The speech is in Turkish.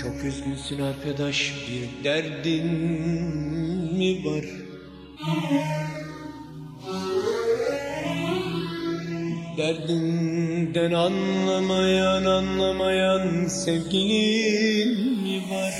Çok üzgünsün arkadaş bir derdin mi var? Derdinden anlamayan anlamayan sevgilin mi var?